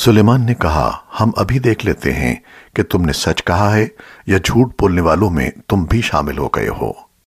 सुलेमान ने कहा, हम अभी देख लेते हैं कि तुमने सच कहा है या झूठ बोलने वालों में तुम भी शामिल हो गए हो।